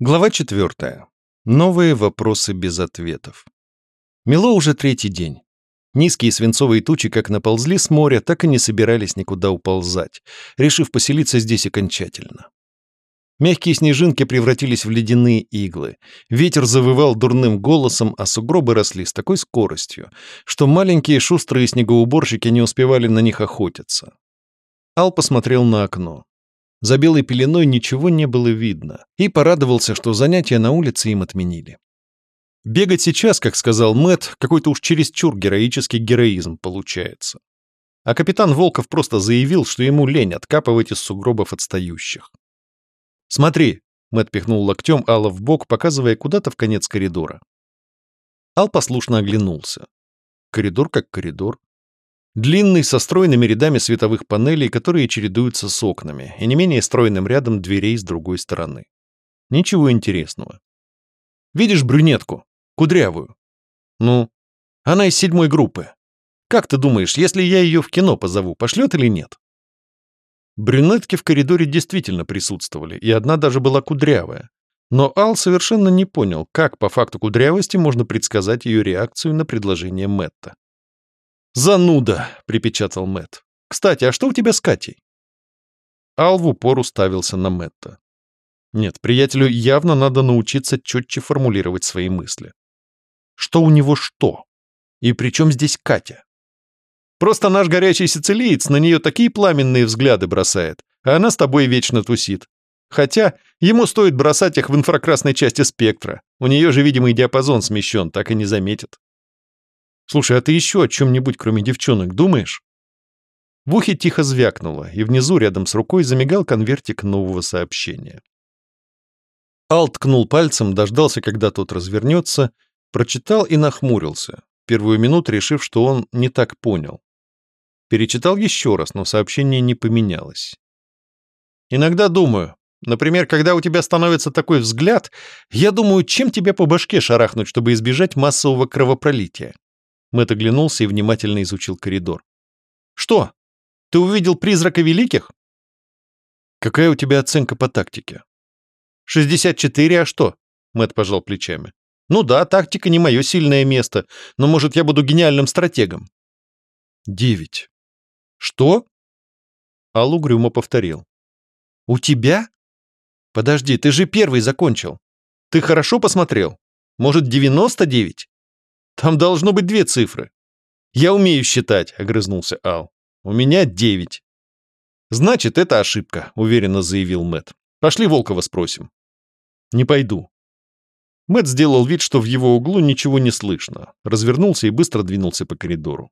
Глава четвертая. Новые вопросы без ответов. Мело уже третий день. Низкие свинцовые тучи как наползли с моря, так и не собирались никуда уползать, решив поселиться здесь окончательно. Мягкие снежинки превратились в ледяные иглы. Ветер завывал дурным голосом, а сугробы росли с такой скоростью, что маленькие шустрые снегоуборщики не успевали на них охотиться. Ал посмотрел на окно. За белой пеленой ничего не было видно, и порадовался, что занятия на улице им отменили. Бегать сейчас, как сказал Мэт, какой-то уж чересчур героический героизм получается. А капитан Волков просто заявил, что ему лень откапывать из сугробов отстающих. «Смотри», — Мэт пихнул локтем Алла в бок, показывая куда-то в конец коридора. Ал послушно оглянулся. Коридор как коридор. Длинный, со стройными рядами световых панелей, которые чередуются с окнами, и не менее стройным рядом дверей с другой стороны. Ничего интересного. Видишь брюнетку? Кудрявую. Ну, она из седьмой группы. Как ты думаешь, если я ее в кино позову, пошлет или нет? Брюнетки в коридоре действительно присутствовали, и одна даже была кудрявая. Но Ал совершенно не понял, как по факту кудрявости можно предсказать ее реакцию на предложение Мэтта. «Зануда!» — припечатал Мэт. «Кстати, а что у тебя с Катей?» Ал в упор уставился на Мэтта. Нет, приятелю явно надо научиться четче формулировать свои мысли. Что у него что? И при чем здесь Катя? Просто наш горячий сицилиец на нее такие пламенные взгляды бросает, а она с тобой вечно тусит. Хотя ему стоит бросать их в инфракрасной части спектра. У нее же видимый диапазон смещен, так и не заметит. Слушай, а ты еще о чем-нибудь, кроме девчонок, думаешь?» В ухе тихо звякнуло, и внизу рядом с рукой замигал конвертик нового сообщения. Ал ткнул пальцем, дождался, когда тот развернется, прочитал и нахмурился, первую минуту решив, что он не так понял. Перечитал еще раз, но сообщение не поменялось. «Иногда думаю, например, когда у тебя становится такой взгляд, я думаю, чем тебе по башке шарахнуть, чтобы избежать массового кровопролития. Мэтт оглянулся и внимательно изучил коридор. «Что? Ты увидел призрака великих?» «Какая у тебя оценка по тактике?» «64, а что?» Мэтт пожал плечами. «Ну да, тактика не мое сильное место, но, может, я буду гениальным стратегом». «Девять». «Что?» Аллу Грюмо повторил. «У тебя? Подожди, ты же первый закончил. Ты хорошо посмотрел? Может, девяносто девять?» Там должно быть две цифры. Я умею считать, огрызнулся Ал. У меня девять. Значит, это ошибка, уверенно заявил Мэт. Пошли Волкова спросим. Не пойду. Мэт сделал вид, что в его углу ничего не слышно, развернулся и быстро двинулся по коридору.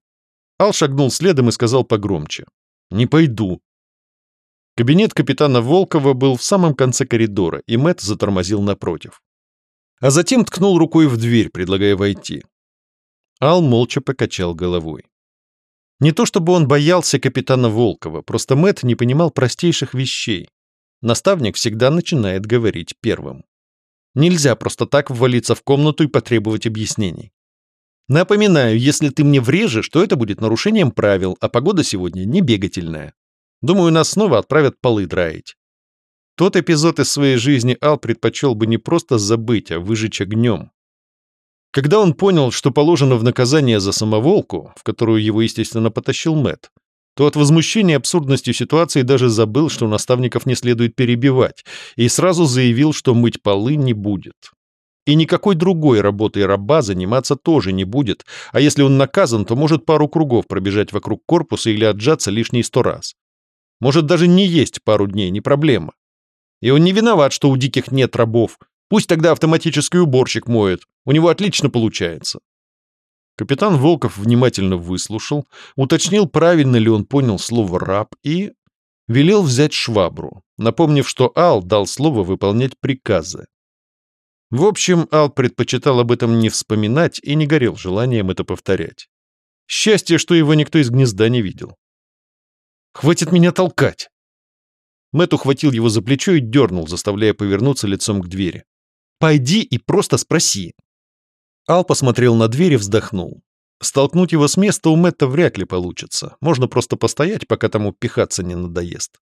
Ал шагнул следом и сказал погромче. «Не пойду». Кабинет капитана Волкова был в самом конце коридора, и Мэт затормозил напротив. А затем ткнул рукой в дверь, предлагая войти. Ал молча покачал головой. Не то чтобы он боялся капитана Волкова, просто Мэт не понимал простейших вещей. Наставник всегда начинает говорить первым. Нельзя просто так ввалиться в комнату и потребовать объяснений. Напоминаю, если ты мне врежешь, то это будет нарушением правил, а погода сегодня не бегательная. Думаю, нас снова отправят полы драить. Тот эпизод из своей жизни Ал предпочел бы не просто забыть, а выжечь огнем. Когда он понял, что положено в наказание за самоволку, в которую его, естественно, потащил Мэт, то от возмущения абсурдностью ситуации даже забыл, что наставников не следует перебивать, и сразу заявил, что мыть полы не будет. И никакой другой работой раба заниматься тоже не будет, а если он наказан, то может пару кругов пробежать вокруг корпуса или отжаться лишние сто раз. Может даже не есть пару дней, не проблема. И он не виноват, что у диких нет рабов, Пусть тогда автоматический уборщик моет. У него отлично получается. Капитан Волков внимательно выслушал, уточнил, правильно ли он понял слово «раб» и велел взять швабру, напомнив, что Ал дал слово выполнять приказы. В общем, Ал предпочитал об этом не вспоминать и не горел желанием это повторять. Счастье, что его никто из гнезда не видел. «Хватит меня толкать!» Мэт ухватил его за плечо и дернул, заставляя повернуться лицом к двери. Пойди и просто спроси». Ал посмотрел на дверь и вздохнул. Столкнуть его с места у Мэтта вряд ли получится. Можно просто постоять, пока тому пихаться не надоест.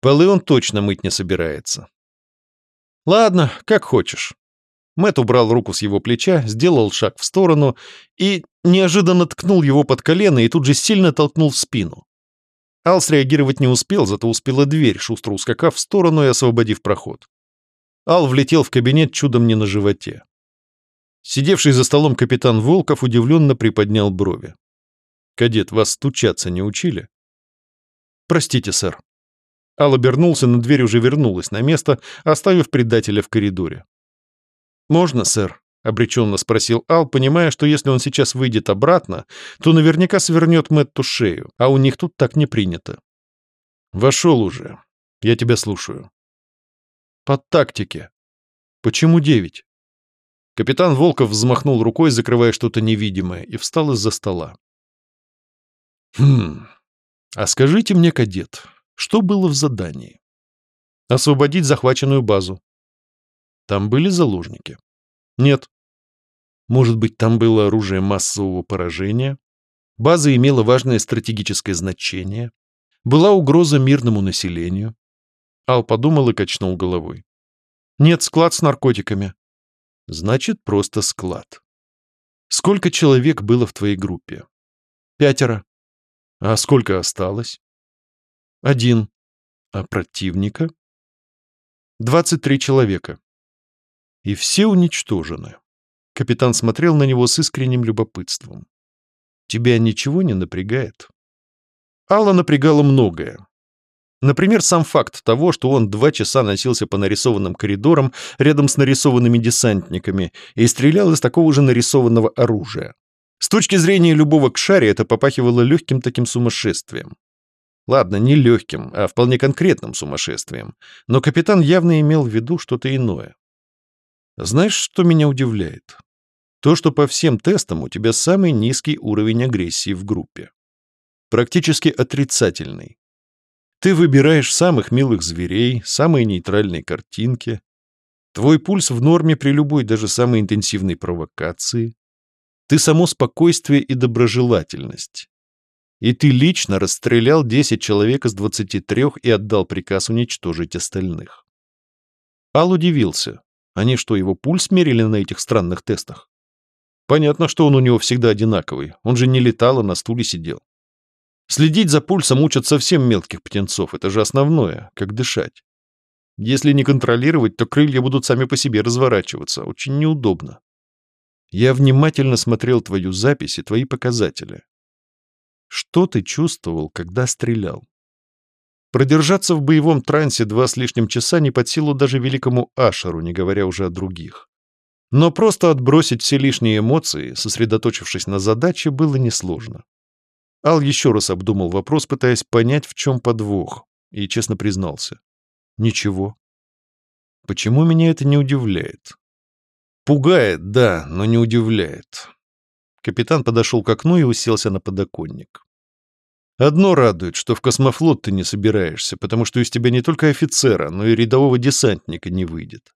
Полы он точно мыть не собирается. Ладно, как хочешь. Мэт убрал руку с его плеча, сделал шаг в сторону и неожиданно ткнул его под колено и тут же сильно толкнул в спину. Ал среагировать не успел, зато успела дверь, шустро ускакав в сторону и освободив проход. Ал влетел в кабинет чудом не на животе. Сидевший за столом капитан Волков удивленно приподнял брови. «Кадет, вас стучаться не учили?» «Простите, сэр». Ал обернулся, но дверь уже вернулась на место, оставив предателя в коридоре. «Можно, сэр?» — обреченно спросил Ал, понимая, что если он сейчас выйдет обратно, то наверняка свернет Мэтту шею, а у них тут так не принято. «Вошел уже. Я тебя слушаю». «Под тактике. Почему девять?» Капитан Волков взмахнул рукой, закрывая что-то невидимое, и встал из-за стола. «Хм... А скажите мне, кадет, что было в задании?» «Освободить захваченную базу». «Там были заложники?» «Нет». «Может быть, там было оружие массового поражения?» «База имела важное стратегическое значение?» «Была угроза мирному населению?» Ал подумал и качнул головой. «Нет, склад с наркотиками. Значит, просто склад. Сколько человек было в твоей группе? Пятеро. А сколько осталось? Один. А противника? Двадцать три человека. И все уничтожены. Капитан смотрел на него с искренним любопытством. Тебя ничего не напрягает? Алла напрягала многое. Например, сам факт того, что он два часа носился по нарисованным коридорам рядом с нарисованными десантниками и стрелял из такого же нарисованного оружия. С точки зрения любого кшари это попахивало легким таким сумасшествием. Ладно, не легким, а вполне конкретным сумасшествием. Но капитан явно имел в виду что-то иное. Знаешь, что меня удивляет? То, что по всем тестам у тебя самый низкий уровень агрессии в группе. Практически отрицательный. Ты выбираешь самых милых зверей, самые нейтральные картинки. Твой пульс в норме при любой, даже самой интенсивной провокации. Ты само спокойствие и доброжелательность. И ты лично расстрелял 10 человек из 23 и отдал приказ уничтожить остальных. Ал удивился. Они что, его пульс мерили на этих странных тестах? Понятно, что он у него всегда одинаковый. Он же не летал, а на стуле сидел. Следить за пульсом учат совсем мелких птенцов, это же основное, как дышать. Если не контролировать, то крылья будут сами по себе разворачиваться, очень неудобно. Я внимательно смотрел твою запись и твои показатели. Что ты чувствовал, когда стрелял? Продержаться в боевом трансе два с лишним часа не под силу даже великому Ашеру, не говоря уже о других. Но просто отбросить все лишние эмоции, сосредоточившись на задаче, было несложно. Ал еще раз обдумал вопрос, пытаясь понять, в чем подвох, и честно признался. Ничего. Почему меня это не удивляет? Пугает, да, но не удивляет. Капитан подошел к окну и уселся на подоконник. Одно радует, что в космофлот ты не собираешься, потому что из тебя не только офицера, но и рядового десантника не выйдет.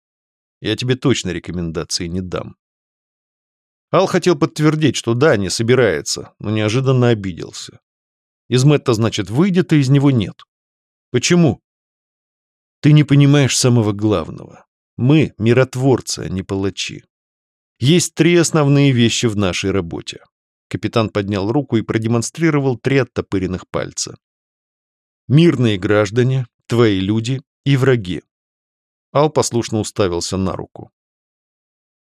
Я тебе точно рекомендации не дам. Ал хотел подтвердить, что да, не собирается, но неожиданно обиделся. Из Мэтта, значит, выйдет, и из него нет. Почему? Ты не понимаешь самого главного. Мы — миротворцы, а не палачи. Есть три основные вещи в нашей работе. Капитан поднял руку и продемонстрировал три оттопыренных пальца. Мирные граждане, твои люди и враги. Ал послушно уставился на руку.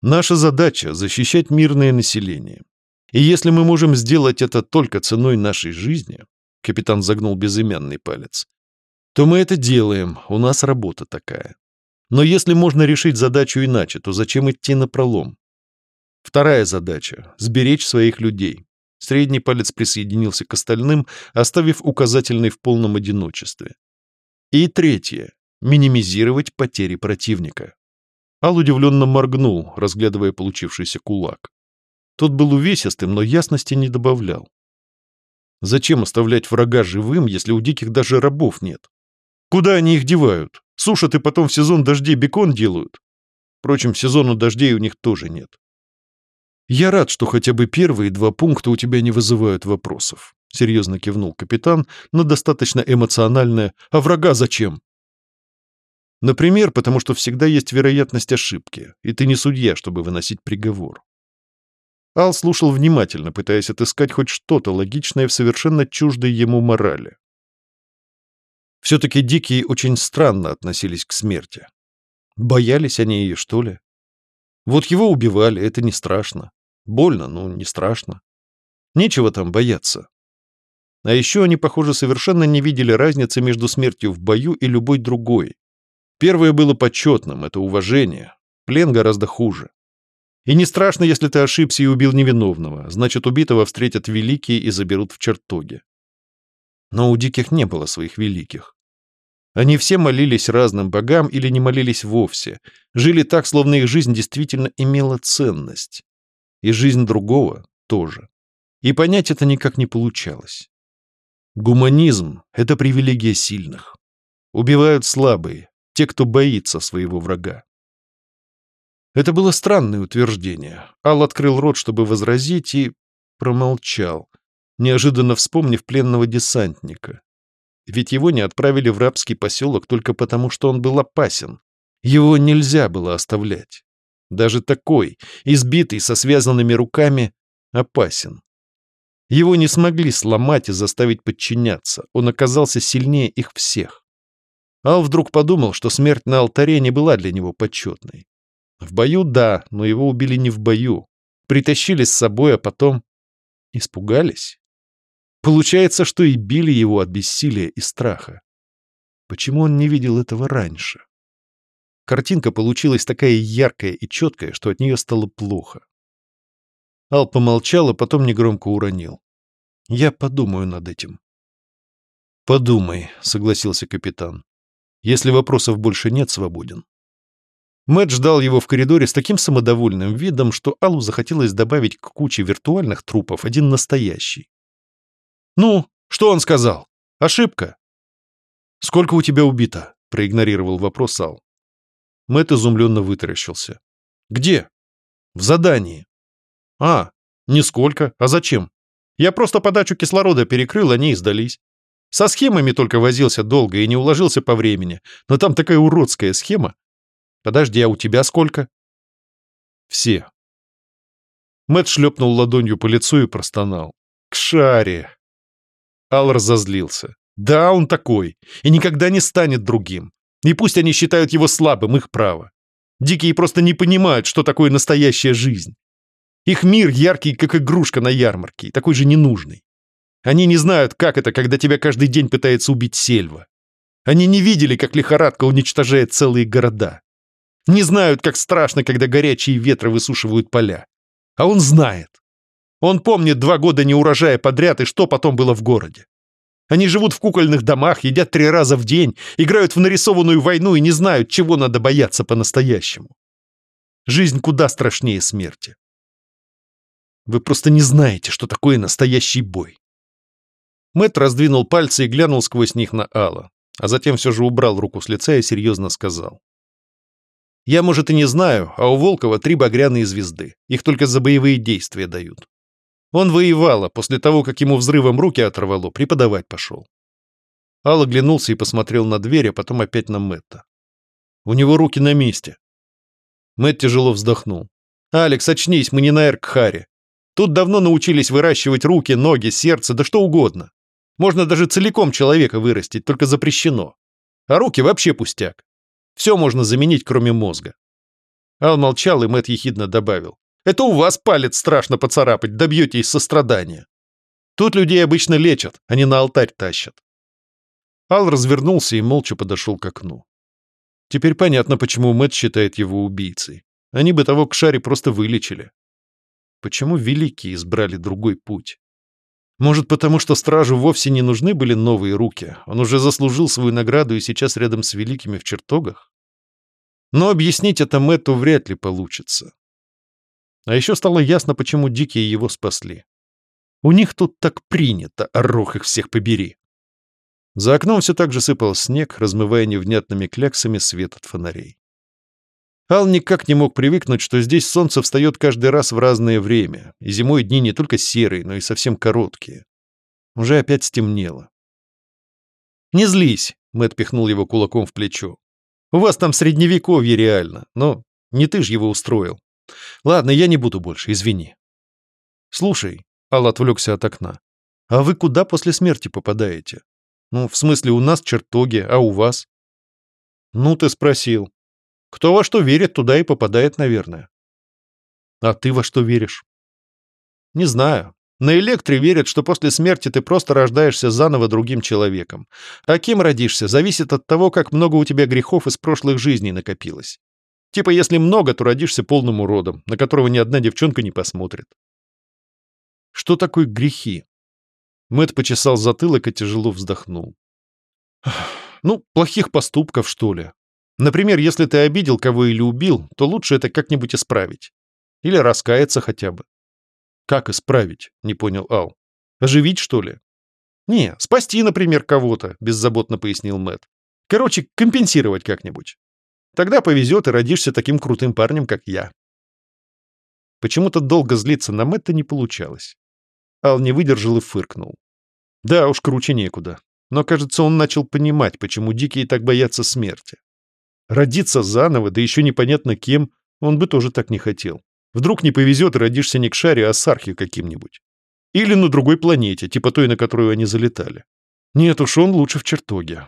Наша задача — защищать мирное население. И если мы можем сделать это только ценой нашей жизни, капитан загнул безымянный палец, то мы это делаем, у нас работа такая. Но если можно решить задачу иначе, то зачем идти на пролом? Вторая задача — сберечь своих людей. Средний палец присоединился к остальным, оставив указательный в полном одиночестве. И третье — минимизировать потери противника. Ал удивленно моргнул, разглядывая получившийся кулак. Тот был увесистым, но ясности не добавлял. Зачем оставлять врага живым, если у диких даже рабов нет? Куда они их девают? Сушат и потом в сезон дождей бекон делают? Впрочем, сезону дождей у них тоже нет. Я рад, что хотя бы первые два пункта у тебя не вызывают вопросов. Серьезно кивнул капитан на достаточно эмоциональное «А врага зачем?» Например, потому что всегда есть вероятность ошибки, и ты не судья, чтобы выносить приговор. Ал слушал внимательно, пытаясь отыскать хоть что-то логичное в совершенно чуждой ему морали. Все-таки дикие очень странно относились к смерти. Боялись они ее, что ли? Вот его убивали, это не страшно. Больно, но не страшно. Нечего там бояться. А еще они, похоже, совершенно не видели разницы между смертью в бою и любой другой. Первое было почетным, это уважение. Плен гораздо хуже. И не страшно, если ты ошибся и убил невиновного, значит, убитого встретят великие и заберут в чертоге. Но у диких не было своих великих. Они все молились разным богам или не молились вовсе, жили так, словно их жизнь действительно имела ценность. И жизнь другого тоже. И понять это никак не получалось. Гуманизм — это привилегия сильных. Убивают слабые, те, кто боится своего врага. Это было странное утверждение. Ал открыл рот, чтобы возразить, и промолчал, неожиданно вспомнив пленного десантника. Ведь его не отправили в рабский поселок только потому, что он был опасен. Его нельзя было оставлять. Даже такой, избитый, со связанными руками, опасен. Его не смогли сломать и заставить подчиняться. Он оказался сильнее их всех. Ал вдруг подумал, что смерть на алтаре не была для него почетной. В бою — да, но его убили не в бою. Притащили с собой, а потом... Испугались? Получается, что и били его от бессилия и страха. Почему он не видел этого раньше? Картинка получилась такая яркая и четкая, что от нее стало плохо. Ал помолчал, а потом негромко уронил. «Я подумаю над этим». «Подумай», — согласился капитан. «Если вопросов больше нет, свободен». Мэтт ждал его в коридоре с таким самодовольным видом, что Аллу захотелось добавить к куче виртуальных трупов один настоящий. «Ну, что он сказал? Ошибка?» «Сколько у тебя убито?» — проигнорировал вопрос Ал. Мэтт изумленно вытаращился. «Где?» «В задании». «А, нисколько. А зачем? Я просто подачу кислорода перекрыл, они и сдались. Со схемами только возился долго и не уложился по времени, но там такая уродская схема. Подожди, а у тебя сколько?» «Все». Мэт шлепнул ладонью по лицу и простонал. «К шаре!» Ал разозлился. «Да, он такой, и никогда не станет другим. И пусть они считают его слабым, их право. Дикие просто не понимают, что такое настоящая жизнь. Их мир яркий, как игрушка на ярмарке, такой же ненужный. Они не знают, как это, когда тебя каждый день пытается убить сельва. Они не видели, как лихорадка уничтожает целые города. Не знают, как страшно, когда горячие ветры высушивают поля. А он знает. Он помнит два года неурожая подряд и что потом было в городе. Они живут в кукольных домах, едят три раза в день, играют в нарисованную войну и не знают, чего надо бояться по-настоящему. Жизнь куда страшнее смерти. Вы просто не знаете, что такое настоящий бой. Мэт раздвинул пальцы и глянул сквозь них на Алла, а затем все же убрал руку с лица и серьезно сказал. «Я, может, и не знаю, а у Волкова три багряные звезды. Их только за боевые действия дают. Он воевал, а после того, как ему взрывом руки оторвало, преподавать пошел». Алла оглянулся и посмотрел на дверь, а потом опять на Мэтта. «У него руки на месте». Мэтт тяжело вздохнул. «Алекс, очнись, мы не на Эркхаре. Тут давно научились выращивать руки, ноги, сердце, да что угодно. Можно даже целиком человека вырастить, только запрещено. А руки вообще пустяк. Все можно заменить, кроме мозга. Ал молчал, и Мэтт ехидно добавил. Это у вас палец страшно поцарапать, добьете из сострадания. Тут людей обычно лечат, а не на алтарь тащат. Ал развернулся и молча подошел к окну. Теперь понятно, почему Мэтт считает его убийцей. Они бы того к шаре просто вылечили. Почему великие избрали другой путь? Может, потому что стражу вовсе не нужны были новые руки? Он уже заслужил свою награду и сейчас рядом с великими в чертогах? Но объяснить это Мэтту вряд ли получится. А еще стало ясно, почему дикие его спасли. У них тут так принято, орох их всех побери. За окном все так же сыпал снег, размывая невнятными кляксами свет от фонарей. Ал никак не мог привыкнуть, что здесь солнце встает каждый раз в разное время, и зимой дни не только серые, но и совсем короткие. Уже опять стемнело. «Не злись!» — Мэтт пихнул его кулаком в плечо. У вас там средневековье реально, но не ты ж его устроил. Ладно, я не буду больше, извини. Слушай, Ал отвлекся от окна. А вы куда после смерти попадаете? Ну, в смысле, у нас чертоги, а у вас? Ну, ты спросил. Кто во что верит, туда и попадает, наверное. А ты во что веришь? Не знаю. На электре верят, что после смерти ты просто рождаешься заново другим человеком. А кем родишься, зависит от того, как много у тебя грехов из прошлых жизней накопилось. Типа, если много, то родишься полным уродом, на которого ни одна девчонка не посмотрит. Что такое грехи? Мэт почесал затылок и тяжело вздохнул. Ну, плохих поступков, что ли. Например, если ты обидел кого или убил, то лучше это как-нибудь исправить. Или раскаяться хотя бы. Как исправить? Не понял Ал. Оживить, что ли? Не, спасти, например, кого-то, беззаботно пояснил Мэт. Короче, компенсировать как-нибудь. Тогда повезет и родишься таким крутым парнем, как я. Почему-то долго злиться на Мэтта не получалось. Ал не выдержал и фыркнул. Да уж, круче некуда. Но, кажется, он начал понимать, почему дикие так боятся смерти. Родиться заново, да еще непонятно кем, он бы тоже так не хотел. Вдруг не повезет родишься не к шаре, а с архи каким-нибудь. Или на другой планете, типа той, на которую они залетали. Нет уж, он лучше в чертоге.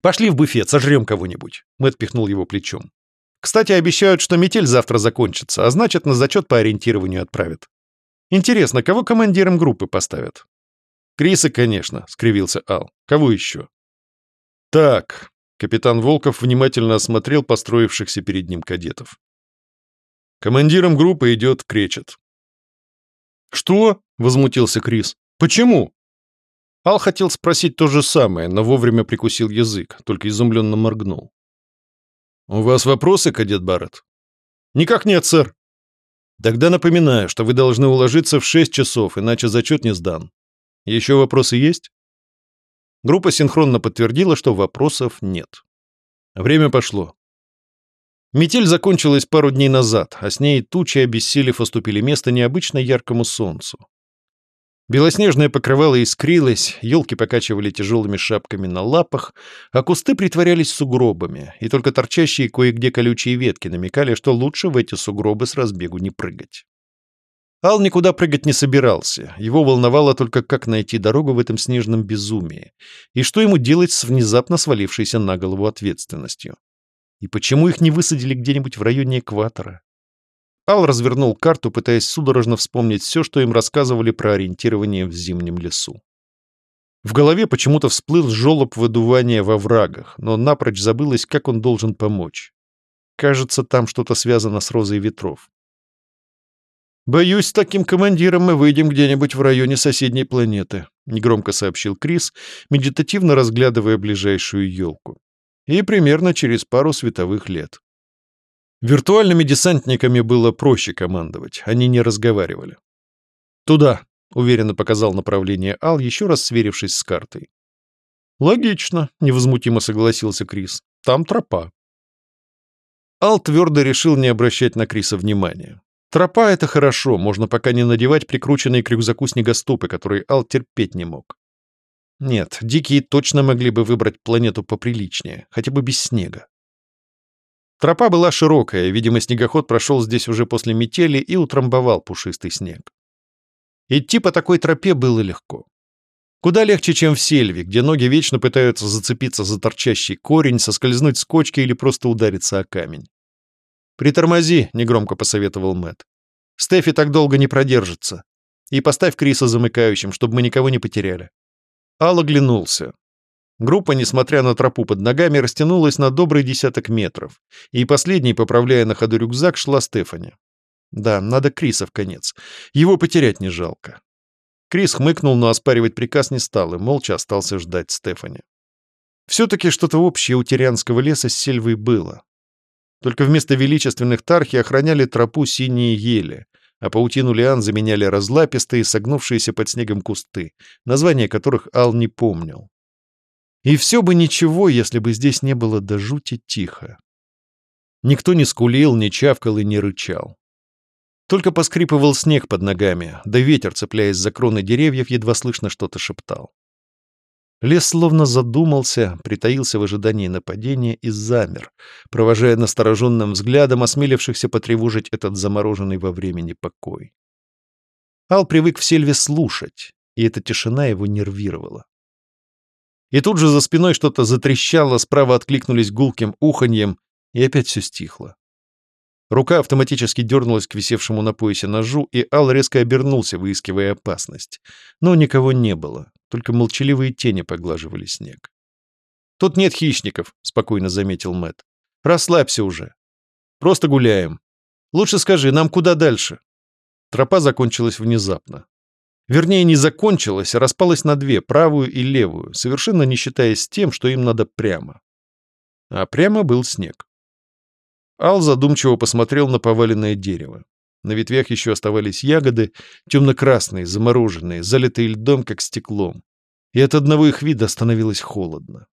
«Пошли в буфет, сожрем кого-нибудь», — Мэтт пихнул его плечом. «Кстати, обещают, что метель завтра закончится, а значит, на зачет по ориентированию отправят. Интересно, кого командиром группы поставят?» «Криса, конечно», — скривился Ал. «Кого еще?» «Так», — капитан Волков внимательно осмотрел построившихся перед ним кадетов. «Командиром группы идет Кречет». «Что?» — возмутился Крис. «Почему?» Ал хотел спросить то же самое, но вовремя прикусил язык, только изумленно моргнул. «У вас вопросы, кадет Барретт?» «Никак нет, сэр». «Тогда напоминаю, что вы должны уложиться в шесть часов, иначе зачет не сдан. Еще вопросы есть?» Группа синхронно подтвердила, что вопросов нет. Время пошло. Метель закончилась пару дней назад, а с ней тучи, обессилев, уступили место необычно яркому солнцу. Белоснежное покрывало искрилось, елки покачивали тяжелыми шапками на лапах, а кусты притворялись сугробами, и только торчащие кое-где колючие ветки намекали, что лучше в эти сугробы с разбегу не прыгать. Ал никуда прыгать не собирался, его волновало только, как найти дорогу в этом снежном безумии, и что ему делать с внезапно свалившейся на голову ответственностью. И почему их не высадили где-нибудь в районе экватора? Ал развернул карту, пытаясь судорожно вспомнить все, что им рассказывали про ориентирование в зимнем лесу. В голове почему-то всплыл жолоб выдувания во врагах, но напрочь забылось, как он должен помочь. Кажется, там что-то связано с розой ветров. «Боюсь, с таким командиром мы выйдем где-нибудь в районе соседней планеты», негромко сообщил Крис, медитативно разглядывая ближайшую елку. «И примерно через пару световых лет». Виртуальными десантниками было проще командовать, они не разговаривали. «Туда», — уверенно показал направление Ал, еще раз сверившись с картой. «Логично», — невозмутимо согласился Крис. «Там тропа». Ал твердо решил не обращать на Криса внимания. Тропа — это хорошо, можно пока не надевать прикрученные к рюкзаку снегоступы, которые Ал терпеть не мог. Нет, дикие точно могли бы выбрать планету поприличнее, хотя бы без снега. Тропа была широкая, видимо, снегоход прошел здесь уже после метели и утрамбовал пушистый снег. Идти по такой тропе было легко. Куда легче, чем в сельве, где ноги вечно пытаются зацепиться за торчащий корень, соскользнуть с кочки или просто удариться о камень. «Притормози», — негромко посоветовал Мэт. «Стефи так долго не продержится. И поставь Криса замыкающим, чтобы мы никого не потеряли». Ал оглянулся. Группа, несмотря на тропу под ногами, растянулась на добрый десяток метров, и последней, поправляя на ходу рюкзак, шла Стефани. Да, надо Криса в конец. Его потерять не жалко. Крис хмыкнул, но оспаривать приказ не стал и молча остался ждать Стефани. Все-таки что-то общее у Тирианского леса с сельвой было. Только вместо величественных тархи охраняли тропу синие ели, а паутину лиан заменяли разлапистые, согнувшиеся под снегом кусты, названия которых Ал не помнил. И все бы ничего, если бы здесь не было до жути тихо. Никто не скулил, не чавкал и не рычал. Только поскрипывал снег под ногами, да ветер, цепляясь за кроны деревьев, едва слышно что-то шептал. Лес словно задумался, притаился в ожидании нападения и замер, провожая настороженным взглядом осмелившихся потревожить этот замороженный во времени покой. Ал привык в сельве слушать, и эта тишина его нервировала. И тут же за спиной что-то затрещало, справа откликнулись гулким уханьем, и опять все стихло. Рука автоматически дернулась к висевшему на поясе ножу, и Ал резко обернулся, выискивая опасность. Но никого не было. Только молчаливые тени поглаживали снег. «Тут нет хищников», — спокойно заметил Мэт. «Расслабься уже. Просто гуляем. Лучше скажи, нам куда дальше?» Тропа закончилась внезапно. Вернее, не закончилась, а распалась на две, правую и левую, совершенно не считаясь тем, что им надо прямо. А прямо был снег. Ал задумчиво посмотрел на поваленное дерево. На ветвях еще оставались ягоды, темно-красные, замороженные, залитые льдом, как стеклом. И от одного их вида становилось холодно.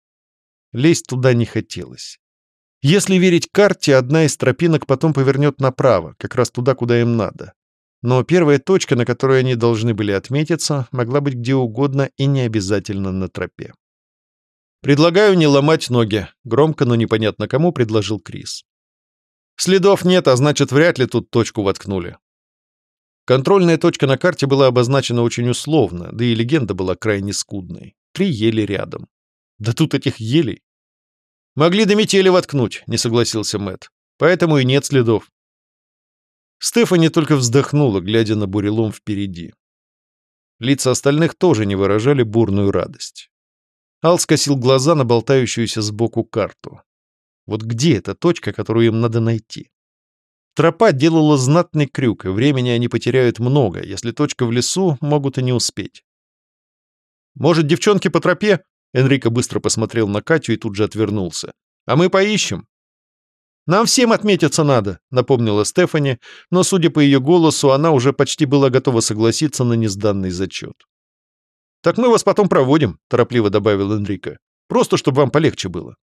Лезть туда не хотелось. Если верить карте, одна из тропинок потом повернет направо, как раз туда, куда им надо. Но первая точка, на которой они должны были отметиться, могла быть где угодно и не обязательно на тропе. «Предлагаю не ломать ноги», — громко, но непонятно кому предложил Крис. Следов нет, а значит, вряд ли тут точку воткнули. Контрольная точка на карте была обозначена очень условно, да и легенда была крайне скудной. Три ели рядом. Да тут этих елей. Могли до метели воткнуть, не согласился Мэт. Поэтому и нет следов. Стефани только вздохнула, глядя на бурелом впереди. Лица остальных тоже не выражали бурную радость. Ал скосил глаза на болтающуюся сбоку карту. Вот где эта точка, которую им надо найти? Тропа делала знатный крюк, и времени они потеряют много. Если точка в лесу, могут и не успеть. «Может, девчонки по тропе?» Энрико быстро посмотрел на Катю и тут же отвернулся. «А мы поищем». «Нам всем отметиться надо», — напомнила Стефани, но, судя по ее голосу, она уже почти была готова согласиться на несданный зачет. «Так мы вас потом проводим», — торопливо добавил Энрико. «Просто, чтобы вам полегче было».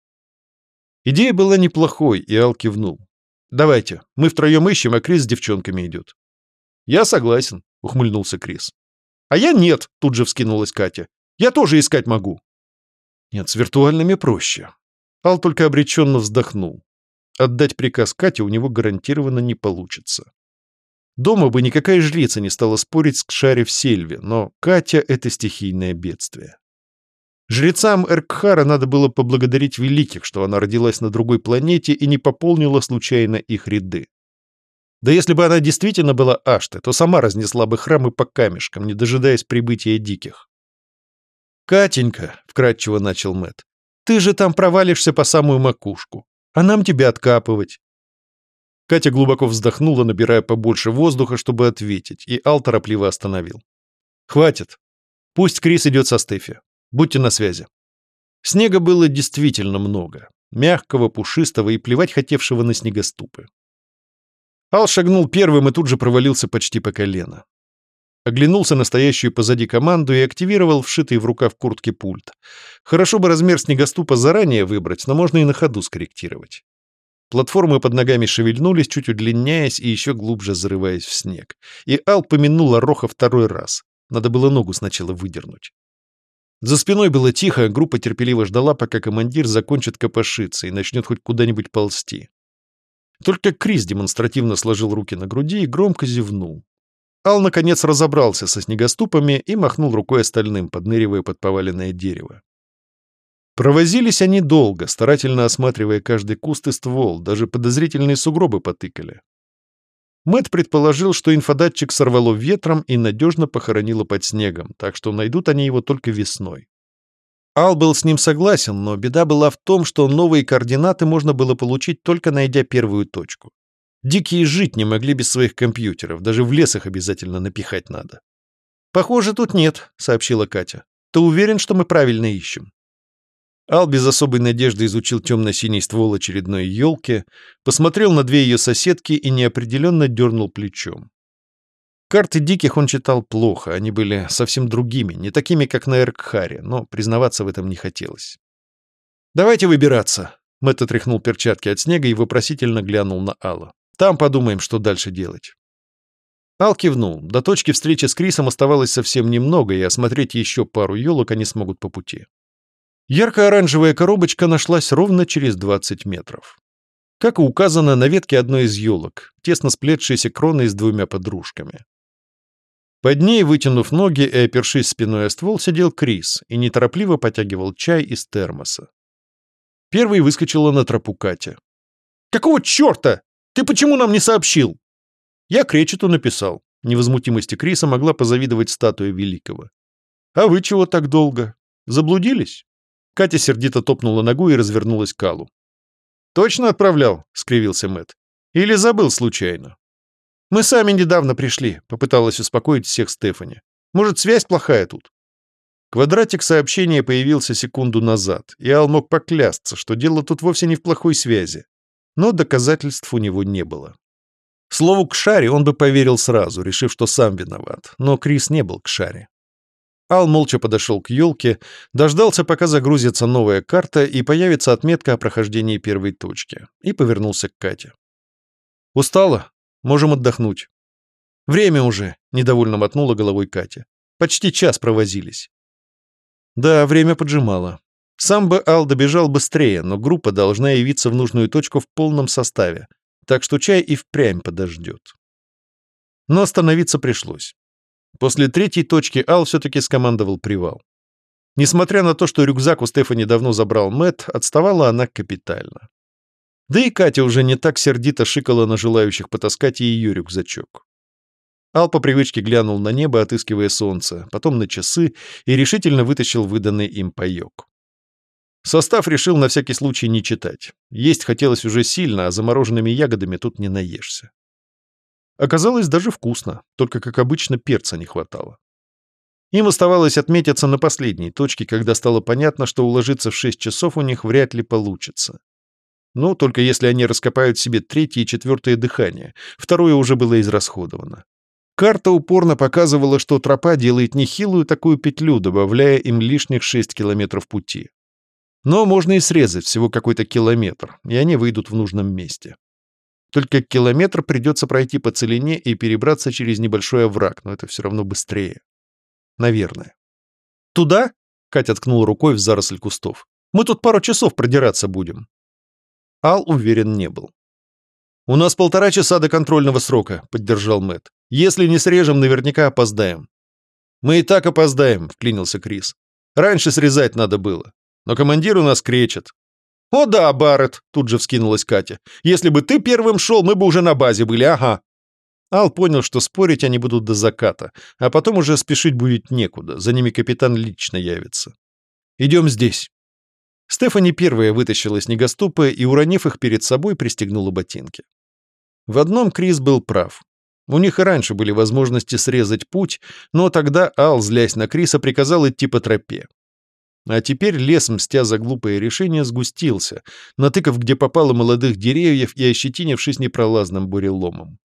Идея была неплохой, и Ал кивнул. «Давайте, мы втроем ищем, а Крис с девчонками идет». «Я согласен», — ухмыльнулся Крис. «А я нет», — тут же вскинулась Катя. «Я тоже искать могу». «Нет, с виртуальными проще». Ал только обреченно вздохнул. Отдать приказ Кате у него гарантированно не получится. Дома бы никакая жрица не стала спорить с Кшари в Сельве, но Катя — это стихийное бедствие. Жрецам Эркхара надо было поблагодарить великих, что она родилась на другой планете и не пополнила случайно их ряды. Да если бы она действительно была Аште, то сама разнесла бы храмы по камешкам, не дожидаясь прибытия диких. «Катенька», — вкратчиво начал Мэт, — «ты же там провалишься по самую макушку, а нам тебя откапывать». Катя глубоко вздохнула, набирая побольше воздуха, чтобы ответить, и Ал торопливо остановил. «Хватит. Пусть Крис идет со Стефи. Будьте на связи. Снега было действительно много. Мягкого, пушистого и плевать хотевшего на снегоступы. Ал шагнул первым и тут же провалился почти по колено. Оглянулся на стоящую позади команду и активировал вшитый в рукав куртки пульт. Хорошо бы размер снегоступа заранее выбрать, но можно и на ходу скорректировать. Платформы под ногами шевельнулись, чуть удлиняясь и еще глубже зарываясь в снег. И Ал помянул Ороха второй раз. Надо было ногу сначала выдернуть. За спиной было тихо, группа терпеливо ждала, пока командир закончит копошиться и начнет хоть куда-нибудь ползти. Только Крис демонстративно сложил руки на груди и громко зевнул. Ал, наконец, разобрался со снегоступами и махнул рукой остальным, подныривая под поваленное дерево. Провозились они долго, старательно осматривая каждый куст и ствол, даже подозрительные сугробы потыкали. Мэт предположил, что инфодатчик сорвало ветром и надежно похоронило под снегом, так что найдут они его только весной. Ал был с ним согласен, но беда была в том, что новые координаты можно было получить только найдя первую точку. Дикие жить не могли без своих компьютеров, даже в лесах обязательно напихать надо. «Похоже, тут нет», — сообщила Катя. «Ты уверен, что мы правильно ищем?» Ал без особой надежды изучил темно-синий ствол очередной елки, посмотрел на две ее соседки и неопределенно дернул плечом. Карты диких он читал плохо, они были совсем другими, не такими, как на Эркхаре, но признаваться в этом не хотелось. «Давайте выбираться», — Мэтт отряхнул перчатки от снега и вопросительно глянул на Алла. «Там подумаем, что дальше делать». Ал кивнул. До точки встречи с Крисом оставалось совсем немного, и осмотреть еще пару елок они смогут по пути. Ярко-оранжевая коробочка нашлась ровно через 20 метров. Как и указано на ветке одной из елок, тесно сплетшейся кроной с двумя подружками. Под ней, вытянув ноги и опершись спиной о ствол, сидел Крис и неторопливо потягивал чай из термоса. Первой выскочила на тропу Катя. «Какого черта? Ты почему нам не сообщил?» Я Кречету написал. Невозмутимости Криса могла позавидовать статуя Великого. «А вы чего так долго? Заблудились?» Катя сердито топнула ногу и развернулась к Аллу. «Точно отправлял?» — скривился Мэт. «Или забыл случайно?» «Мы сами недавно пришли», — попыталась успокоить всех Стефани. «Может, связь плохая тут?» Квадратик сообщения появился секунду назад, и Ал мог поклясться, что дело тут вовсе не в плохой связи. Но доказательств у него не было. Слову к шаре он бы поверил сразу, решив, что сам виноват, но Крис не был к шаре. Ал молча подошел к елке, дождался, пока загрузится новая карта и появится отметка о прохождении первой точки, и повернулся к Кате. «Устала? Можем отдохнуть». «Время уже», — недовольно мотнула головой Катя. «Почти час провозились». Да, время поджимало. Сам бы Ал добежал быстрее, но группа должна явиться в нужную точку в полном составе, так что чай и впрямь подождет. Но остановиться пришлось. После третьей точки Ал все-таки скомандовал привал. Несмотря на то, что рюкзак у Стефани давно забрал Мэт, отставала она капитально. Да и Катя уже не так сердито шикала на желающих потаскать и ее рюкзачок. Ал по привычке глянул на небо, отыскивая солнце, потом на часы и решительно вытащил выданный им паёк. Состав решил на всякий случай не читать. Есть хотелось уже сильно, а замороженными ягодами тут не наешься. Оказалось даже вкусно, только, как обычно, перца не хватало. Им оставалось отметиться на последней точке, когда стало понятно, что уложиться в 6 часов у них вряд ли получится. Ну, только если они раскопают себе третье и четвертое дыхание, второе уже было израсходовано. Карта упорно показывала, что тропа делает нехилую такую петлю, добавляя им лишних 6 километров пути. Но можно и срезать всего какой-то километр, и они выйдут в нужном месте. Только километр придется пройти по целине и перебраться через небольшой овраг, но это все равно быстрее. Наверное. «Туда?» — Катя ткнула рукой в заросль кустов. «Мы тут пару часов продираться будем». Ал уверен не был. «У нас полтора часа до контрольного срока», — поддержал Мэт. «Если не срежем, наверняка опоздаем». «Мы и так опоздаем», — вклинился Крис. «Раньше срезать надо было. Но командир у нас кречет. «О да, Барретт!» — тут же вскинулась Катя. «Если бы ты первым шел, мы бы уже на базе были, ага!» Ал понял, что спорить они будут до заката, а потом уже спешить будет некуда, за ними капитан лично явится. «Идем здесь». Стефани первая вытащила снегоступы и, уронив их перед собой, пристегнула ботинки. В одном Крис был прав. У них и раньше были возможности срезать путь, но тогда Ал, злясь на Криса, приказал идти по тропе. А теперь лес, мстя за глупое решение, сгустился, натыкав где попало молодых деревьев и ощетинившись непролазным буреломом.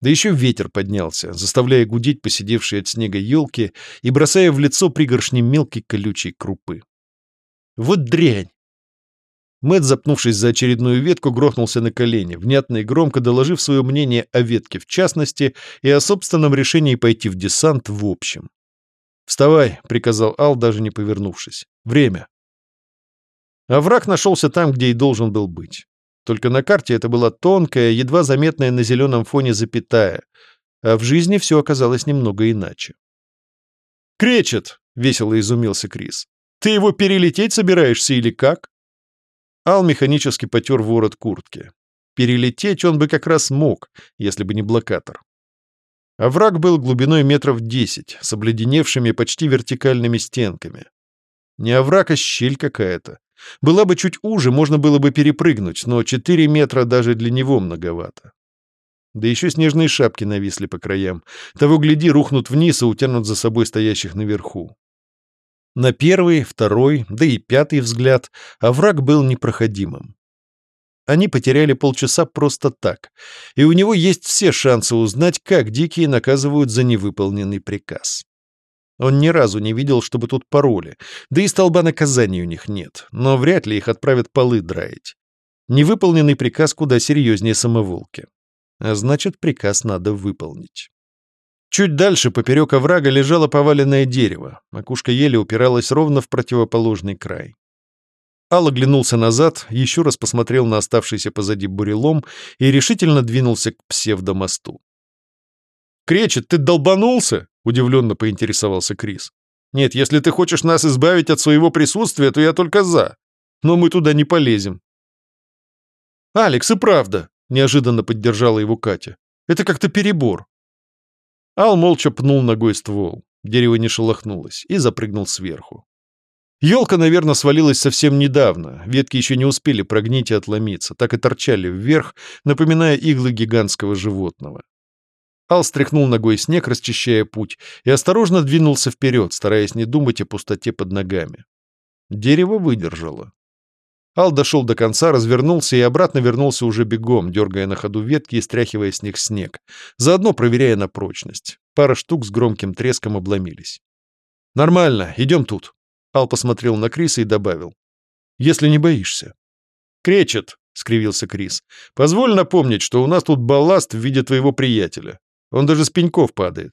Да еще ветер поднялся, заставляя гудеть посидевшие от снега елки и бросая в лицо пригоршни мелкой колючей крупы. Вот дрянь! Мэт, запнувшись за очередную ветку, грохнулся на колени, внятно и громко доложив свое мнение о ветке в частности и о собственном решении пойти в десант в общем. «Вставай», — приказал Ал, даже не повернувшись. «Время». А враг нашелся там, где и должен был быть. Только на карте это была тонкая, едва заметная на зеленом фоне запятая, а в жизни все оказалось немного иначе. «Кречет!» — весело изумился Крис. «Ты его перелететь собираешься или как?» Ал механически потер ворот куртки. Перелететь он бы как раз мог, если бы не блокатор. Овраг был глубиной метров десять, с обледеневшими почти вертикальными стенками. Не овраг, а щель какая-то. Была бы чуть уже, можно было бы перепрыгнуть, но четыре метра даже для него многовато. Да еще снежные шапки нависли по краям. Того, гляди, рухнут вниз и утянут за собой стоящих наверху. На первый, второй, да и пятый взгляд овраг был непроходимым. Они потеряли полчаса просто так, и у него есть все шансы узнать, как дикие наказывают за невыполненный приказ. Он ни разу не видел, чтобы тут пароли, да и столба наказаний у них нет, но вряд ли их отправят полы драить. Невыполненный приказ куда серьезнее самоволки. А значит, приказ надо выполнить. Чуть дальше, поперек оврага, лежало поваленное дерево, макушка еле упиралась ровно в противоположный край. Ал оглянулся назад, еще раз посмотрел на оставшийся позади бурелом и решительно двинулся к псевдомосту. «Кречет, ты долбанулся?» — удивленно поинтересовался Крис. «Нет, если ты хочешь нас избавить от своего присутствия, то я только за. Но мы туда не полезем». «Алекс, и правда!» — неожиданно поддержала его Катя. «Это как-то перебор». Ал молча пнул ногой ствол. Дерево не шелохнулось и запрыгнул сверху. Елка, наверное, свалилась совсем недавно, ветки еще не успели прогнить и отломиться, так и торчали вверх, напоминая иглы гигантского животного. Ал стряхнул ногой снег, расчищая путь, и осторожно двинулся вперед, стараясь не думать о пустоте под ногами. Дерево выдержало. Ал дошел до конца, развернулся и обратно вернулся уже бегом, дергая на ходу ветки и стряхивая с них снег, заодно проверяя на прочность. Пара штук с громким треском обломились. «Нормально, идем тут», Ал посмотрел на Криса и добавил. «Если не боишься». «Кречет», — скривился Крис. «Позволь напомнить, что у нас тут балласт в виде твоего приятеля. Он даже с пеньков падает».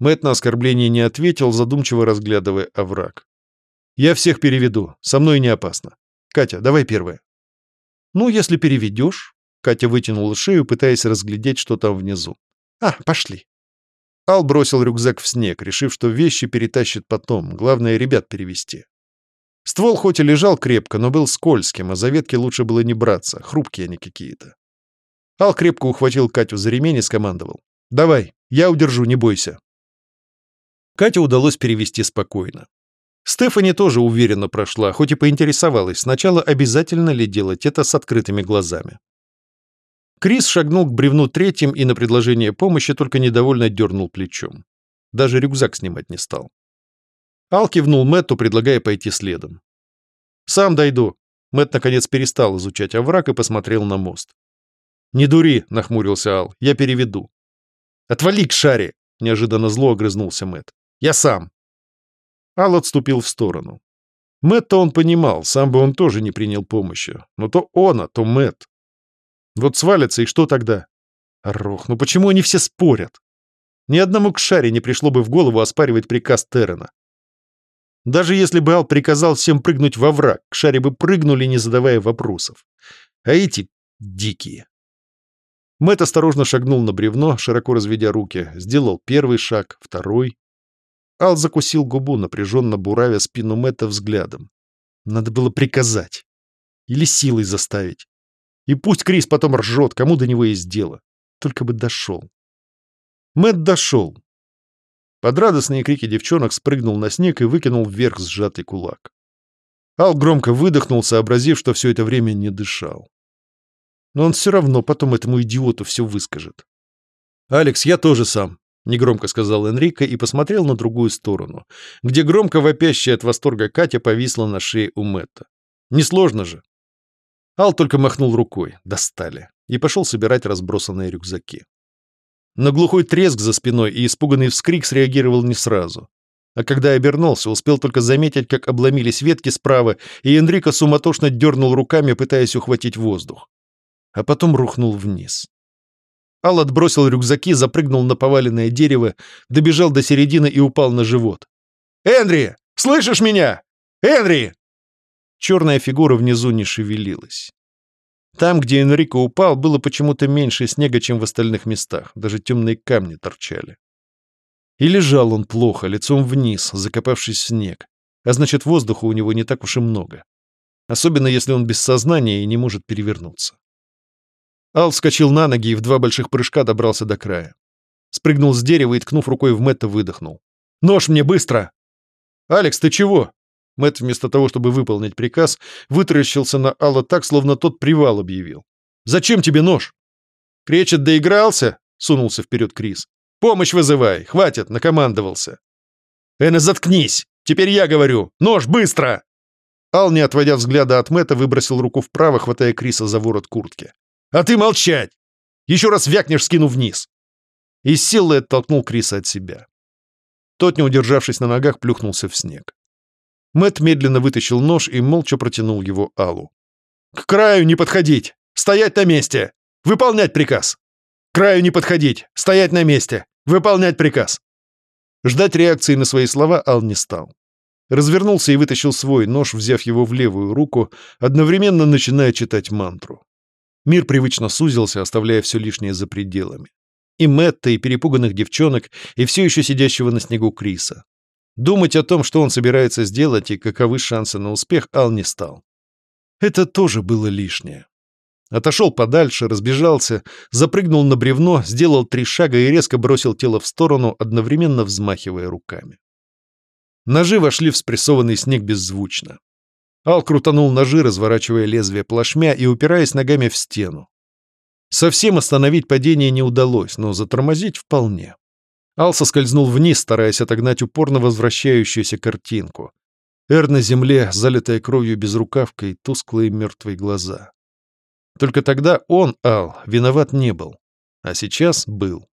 Мэтт на оскорбление не ответил, задумчиво разглядывая овраг. «Я всех переведу. Со мной не опасно. Катя, давай первая». «Ну, если переведешь...» Катя вытянула шею, пытаясь разглядеть, что там внизу. «А, пошли». Ал бросил рюкзак в снег, решив, что вещи перетащит потом, главное ребят перевести. Ствол хоть и лежал крепко, но был скользким, а за ветки лучше было не браться, хрупкие они какие-то. Ал крепко ухватил Катю за ремень и скомандовал. «Давай, я удержу, не бойся». Катю удалось перевести спокойно. Стефани тоже уверенно прошла, хоть и поинтересовалась сначала, обязательно ли делать это с открытыми глазами. Крис шагнул к бревну третьим и на предложение помощи только недовольно дернул плечом. Даже рюкзак снимать не стал. Ал кивнул Мэтту, предлагая пойти следом. «Сам дойду». Мэтт наконец перестал изучать овраг и посмотрел на мост. «Не дури», — нахмурился Ал, — «я переведу». «Отвали к шаре!» — неожиданно зло огрызнулся Мэтт. «Я сам». Ал отступил в сторону. Мэтта он понимал, сам бы он тоже не принял помощи. Но то он, а то Мэтт. Вот свалятся, и что тогда? Рох, ну почему они все спорят? Ни одному к шаре не пришло бы в голову оспаривать приказ Террена. Даже если бы Ал приказал всем прыгнуть во враг, к шаре бы прыгнули, не задавая вопросов. А эти дикие. Мэтт осторожно шагнул на бревно, широко разведя руки, сделал первый шаг, второй. Ал закусил губу, напряженно буравя спину Мэтта взглядом. Надо было приказать. Или силой заставить. И пусть Крис потом ржет, кому до него есть дело. Только бы дошел. Мэт дошел. Под радостные крики девчонок спрыгнул на снег и выкинул вверх сжатый кулак. Ал громко выдохнул, сообразив, что все это время не дышал. Но он все равно потом этому идиоту все выскажет. «Алекс, я тоже сам», — негромко сказал Энрико и посмотрел на другую сторону, где громко вопящая от восторга Катя повисла на шее у Мэтта. «Несложно же». Ал только махнул рукой, достали, и пошел собирать разбросанные рюкзаки. На глухой треск за спиной и испуганный вскрик среагировал не сразу. А когда обернулся, успел только заметить, как обломились ветки справа, и Энрико суматошно дернул руками, пытаясь ухватить воздух. А потом рухнул вниз. Ал отбросил рюкзаки, запрыгнул на поваленное дерево, добежал до середины и упал на живот. «Энри! Слышишь меня? Энри!» Черная фигура внизу не шевелилась. Там, где Энрико упал, было почему-то меньше снега, чем в остальных местах. Даже темные камни торчали. И лежал он плохо, лицом вниз, закопавшись в снег. А значит, воздуха у него не так уж и много. Особенно, если он без сознания и не может перевернуться. Ал вскочил на ноги и в два больших прыжка добрался до края. Спрыгнул с дерева и, ткнув рукой в Мэтта, выдохнул. «Нож мне, быстро!» «Алекс, ты чего?» Мэт вместо того, чтобы выполнить приказ, вытаращился на Алла так, словно тот привал объявил. «Зачем тебе нож?» «Кречет доигрался?» — сунулся вперед Крис. «Помощь вызывай! Хватит!» — накомандовался. «Энна, заткнись! Теперь я говорю! Нож, быстро!» Ал, не отводя взгляда от Мэтта, выбросил руку вправо, хватая Криса за ворот куртки. «А ты молчать! Еще раз вякнешь, скину вниз!» И силой оттолкнул Криса от себя. Тот, не удержавшись на ногах, плюхнулся в снег. Мэт медленно вытащил нож и молча протянул его Аллу. «К краю не подходить! Стоять на месте! Выполнять приказ! К краю не подходить! Стоять на месте! Выполнять приказ!» Ждать реакции на свои слова Ал не стал. Развернулся и вытащил свой нож, взяв его в левую руку, одновременно начиная читать мантру. Мир привычно сузился, оставляя все лишнее за пределами. И Мэтта, и перепуганных девчонок, и все еще сидящего на снегу Криса. Думать о том, что он собирается сделать и каковы шансы на успех, Ал не стал. Это тоже было лишнее. Отошел подальше, разбежался, запрыгнул на бревно, сделал три шага и резко бросил тело в сторону, одновременно взмахивая руками. Ножи вошли в спрессованный снег беззвучно. Ал крутанул ножи, разворачивая лезвие плашмя и упираясь ногами в стену. Совсем остановить падение не удалось, но затормозить вполне. Ал соскользнул вниз, стараясь отогнать упорно возвращающуюся картинку. Эр на земле, залитая кровью безрукавкой, тусклые мертвые глаза. Только тогда он, Ал, виноват не был. А сейчас был.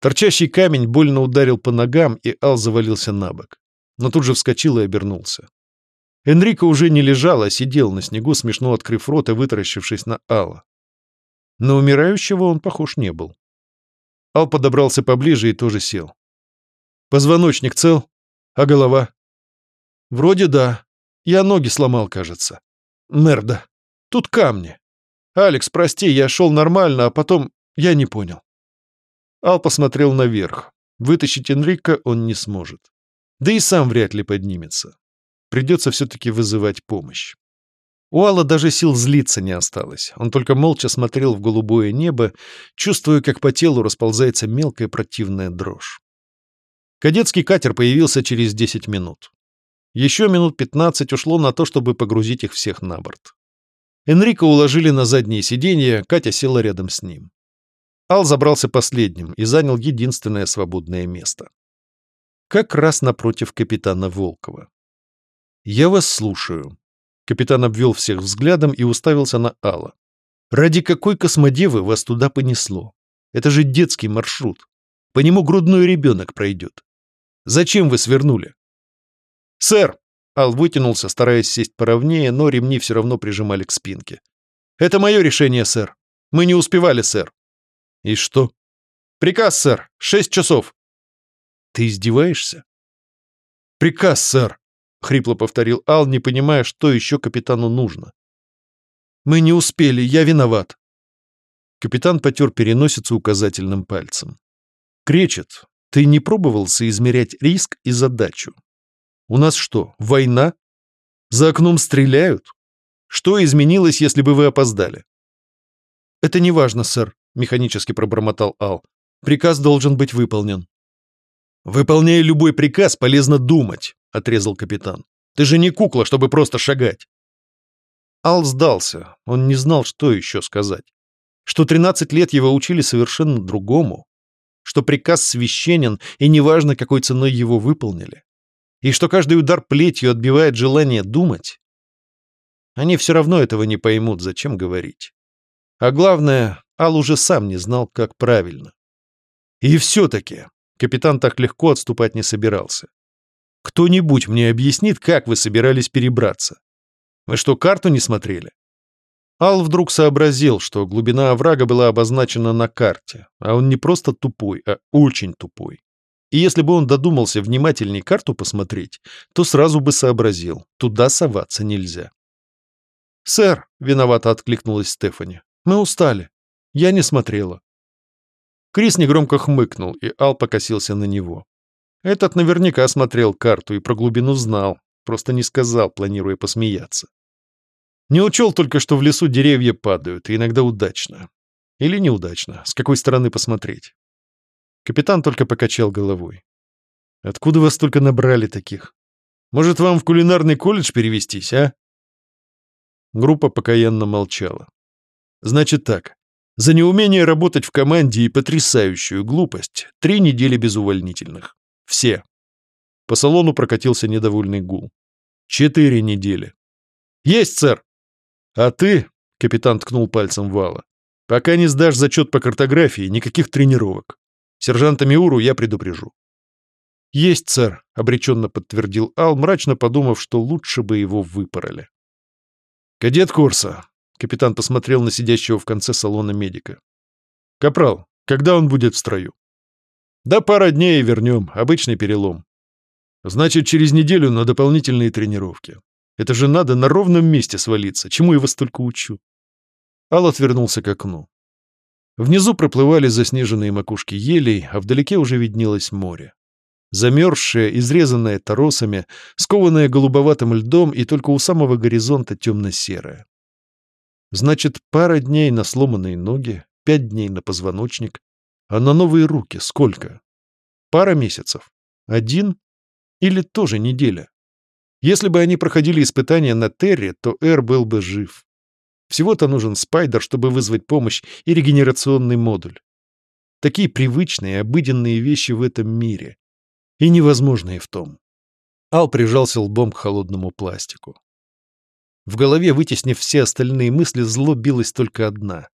Торчащий камень больно ударил по ногам, и Ал завалился на бок. Но тут же вскочил и обернулся. Энрико уже не лежал, а сидел на снегу, смешно открыв рот и вытаращившись на Алла. На умирающего он похож не был. Ал подобрался поближе и тоже сел. «Позвоночник цел? А голова?» «Вроде да. Я ноги сломал, кажется. Мерда. Тут камни. Алекс, прости, я шел нормально, а потом я не понял». Ал посмотрел наверх. Вытащить Энрика он не сможет. Да и сам вряд ли поднимется. Придется все-таки вызывать помощь. У Алла даже сил злиться не осталось. Он только молча смотрел в голубое небо, чувствуя, как по телу расползается мелкая противная дрожь. Кадетский катер появился через 10 минут. Еще минут 15 ушло на то, чтобы погрузить их всех на борт. Энрико уложили на заднее сиденье, Катя села рядом с ним. Ал забрался последним и занял единственное свободное место. Как раз напротив капитана Волкова. «Я вас слушаю», Капитан обвел всех взглядом и уставился на Алла. «Ради какой космодевы вас туда понесло? Это же детский маршрут. По нему грудной ребенок пройдет. Зачем вы свернули?» «Сэр!» Ал вытянулся, стараясь сесть поровнее, но ремни все равно прижимали к спинке. «Это мое решение, сэр. Мы не успевали, сэр». «И что?» «Приказ, сэр. Шесть часов». «Ты издеваешься?» «Приказ, сэр», — хрипло повторил Ал, не понимая, что еще капитану нужно. «Мы не успели, я виноват». Капитан потер переносицу указательным пальцем. «Кречет, ты не пробовал соизмерять риск и задачу? У нас что, война? За окном стреляют? Что изменилось, если бы вы опоздали?» «Это не важно, сэр», — механически пробормотал Ал. «Приказ должен быть выполнен». «Выполняя любой приказ, полезно думать», — отрезал капитан. «Ты же не кукла, чтобы просто шагать». Ал сдался. Он не знал, что еще сказать. Что 13 лет его учили совершенно другому. Что приказ священен, и неважно, какой ценой его выполнили. И что каждый удар плетью отбивает желание думать. Они все равно этого не поймут, зачем говорить. А главное, Ал уже сам не знал, как правильно. И все-таки Капитан так легко отступать не собирался. «Кто-нибудь мне объяснит, как вы собирались перебраться? Вы что, карту не смотрели?» Ал вдруг сообразил, что глубина оврага была обозначена на карте, а он не просто тупой, а очень тупой. И если бы он додумался внимательней карту посмотреть, то сразу бы сообразил, туда соваться нельзя. «Сэр», — виновато откликнулась Стефани, — «мы устали. Я не смотрела». Крис негромко хмыкнул, и Ал покосился на него. Этот наверняка смотрел карту и про глубину знал, просто не сказал, планируя посмеяться. Не учел только, что в лесу деревья падают, и иногда удачно. Или неудачно, с какой стороны посмотреть. Капитан только покачал головой. «Откуда вас только набрали таких? Может, вам в кулинарный колледж перевестись, а?» Группа покаянно молчала. «Значит так. За неумение работать в команде и потрясающую глупость три недели без увольнительных. Все. По салону прокатился недовольный гул. Четыре недели. Есть, сэр. А ты, капитан ткнул пальцем вала, пока не сдашь зачет по картографии, никаких тренировок. Сержанта Миуру я предупрежу. «Есть, сэр», — обреченно подтвердил Ал, мрачно подумав, что лучше бы его выпороли. «Кадет курса, Капитан посмотрел на сидящего в конце салона медика. «Капрал, когда он будет в строю?» «Да пара дней и вернем. Обычный перелом». Значит, через неделю на дополнительные тренировки. Это же надо на ровном месте свалиться. Чему я вас только учу? Ал отвернулся к окну. Внизу проплывали заснеженные макушки елей, а вдалеке уже виднелось море. Замерзшее, изрезанное торосами, скованное голубоватым льдом и только у самого горизонта темно-серое. Значит, пара дней на сломанные ноги, пять дней на позвоночник, а на новые руки сколько? Пара месяцев? Один? Или тоже неделя? Если бы они проходили испытания на Терре, то Эр был бы жив. Всего-то нужен спайдер, чтобы вызвать помощь и регенерационный модуль. Такие привычные, обыденные вещи в этом мире. И невозможные в том. Ал прижался лбом к холодному пластику. В голове, вытеснив все остальные мысли, зло билась только одна.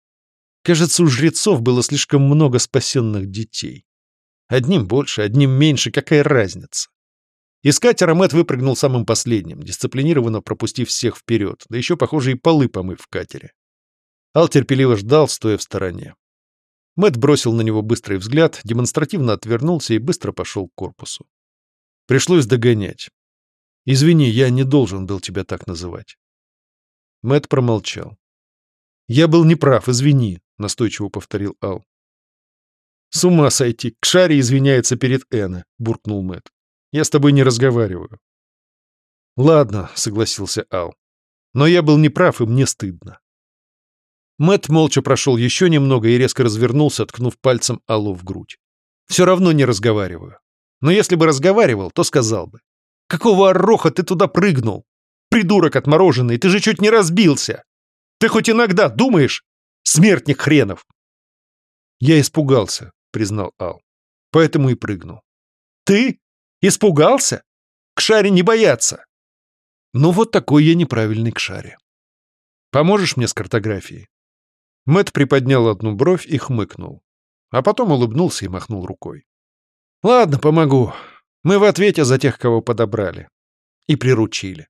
Кажется, у жрецов было слишком много спасенных детей. Одним больше, одним меньше, какая разница? Из катера Мэтт выпрыгнул самым последним, дисциплинированно пропустив всех вперед, да еще, похоже, и полы помыв в катере. Ал терпеливо ждал, стоя в стороне. Мэтт бросил на него быстрый взгляд, демонстративно отвернулся и быстро пошел к корпусу. Пришлось догонять. «Извини, я не должен был тебя так называть». Мэтт промолчал. «Я был неправ, извини», — настойчиво повторил Ал. «С ума сойти! К шаре извиняется перед Эна», — буркнул Мэтт. Я с тобой не разговариваю. Ладно, согласился Ал. Но я был неправ, и мне стыдно. Мэт молча прошел еще немного и резко развернулся, ткнув пальцем Аллу в грудь. Все равно не разговариваю. Но если бы разговаривал, то сказал бы. Какого ороха ты туда прыгнул? Придурок отмороженный, ты же чуть не разбился. Ты хоть иногда думаешь? Смертник хренов. Я испугался, признал Ал. Поэтому и прыгнул. Ты? Испугался? К шаре не бояться. Ну вот такой я неправильный к шаре. Поможешь мне с картографией? Мэт приподнял одну бровь и хмыкнул. А потом улыбнулся и махнул рукой. Ладно, помогу. Мы в ответе за тех, кого подобрали. И приручили.